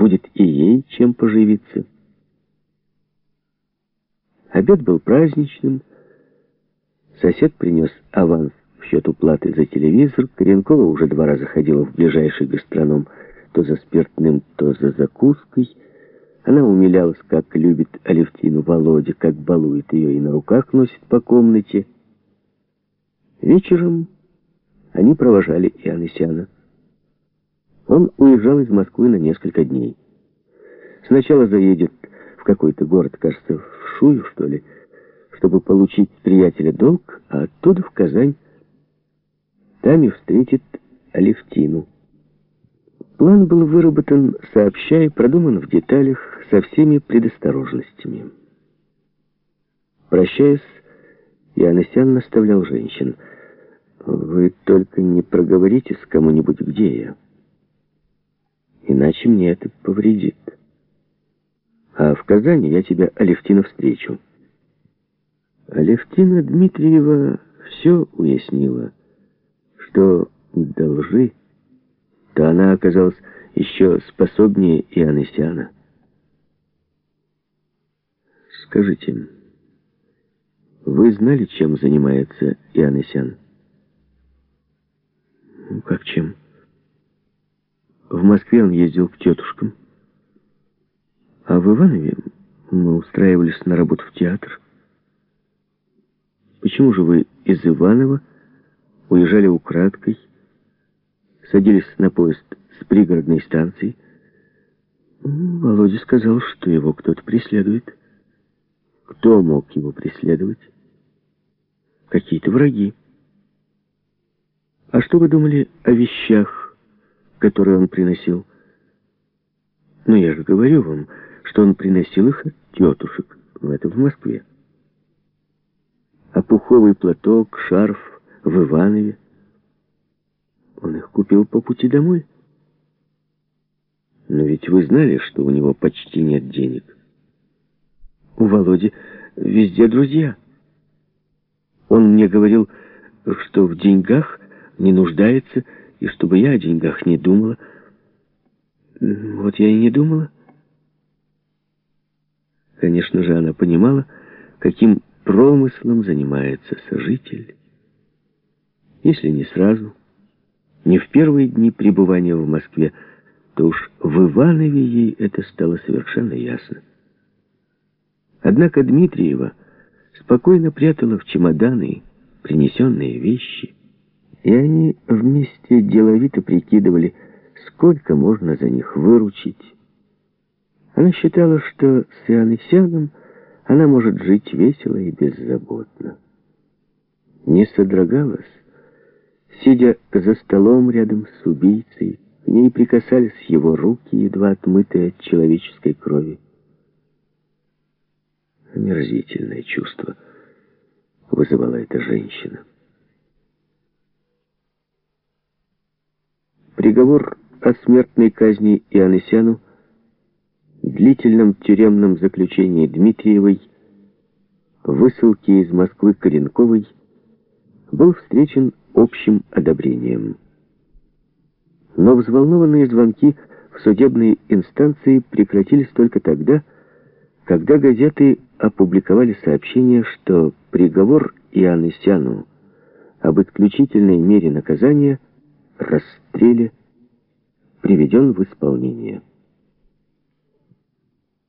будет и ей чем поживиться. Обед был праздничным. Сосед принес аванс в счет уплаты за телевизор. Коренкова уже два раза ходила в ближайший гастроном то за спиртным, то за закуской. Она умилялась, как любит Алевтину Володя, как балует ее и на руках носит по комнате. Вечером они провожали Иоаннисяна. Он уезжал из Москвы на несколько дней. Сначала заедет в какой-то город, кажется, в Шую, что ли, чтобы получить приятеля долг, а оттуда в Казань. Там и встретит Алевтину. План был выработан сообща и продуман в деталях со всеми предосторожностями. Прощаясь, Иоаннесян наставлял женщин. «Вы только не проговоритесь кому-нибудь, где я» иначе мне это повредит. А в Казани я тебя, Алевтина, встречу. Алевтина Дмитриева все уяснила, что до лжи, то она оказалась еще способнее Иоаннесяна. Скажите, вы знали, чем занимается Иоаннесян? Как чем? В Москве он ездил к тетушкам. А в Иванове мы устраивались на работу в театр. Почему же вы из Иванова уезжали украдкой, садились на поезд с пригородной станции? Володя сказал, что его кто-то преследует. Кто мог его преследовать? Какие-то враги. А что вы думали о вещах, которые он приносил. Но я же говорю вам, что он приносил их от тетушек. Это в Москве. А пуховый платок, шарф в Иванове. Он их купил по пути домой. Но ведь вы знали, что у него почти нет денег. У Володи везде друзья. Он мне говорил, что в деньгах не нуждается, и чтобы я о деньгах не думала. Вот я и не думала. Конечно же, она понимала, каким промыслом занимается сожитель. Если не сразу, не в первые дни пребывания в Москве, то уж в Иванове ей это стало совершенно ясно. Однако Дмитриева спокойно прятала в чемоданы принесенные вещи, и они вместе деловито прикидывали, сколько можно за них выручить. Она считала, что с Иоаннисяном она может жить весело и беззаботно. Не содрогалась, сидя за столом рядом с убийцей, к ней прикасались его руки, едва отмытые от человеческой крови. Омерзительное чувство вызывала эта женщина. Приговор о смертной казни Иоаннесяну, длительном тюремном заключении Дмитриевой, высылке из Москвы Коренковой был встречен общим одобрением. Но взволнованные звонки в судебные инстанции прекратились только тогда, когда газеты опубликовали сообщение, что приговор Иоаннесяну об исключительной мере наказания – расстреле приведен в исполнение.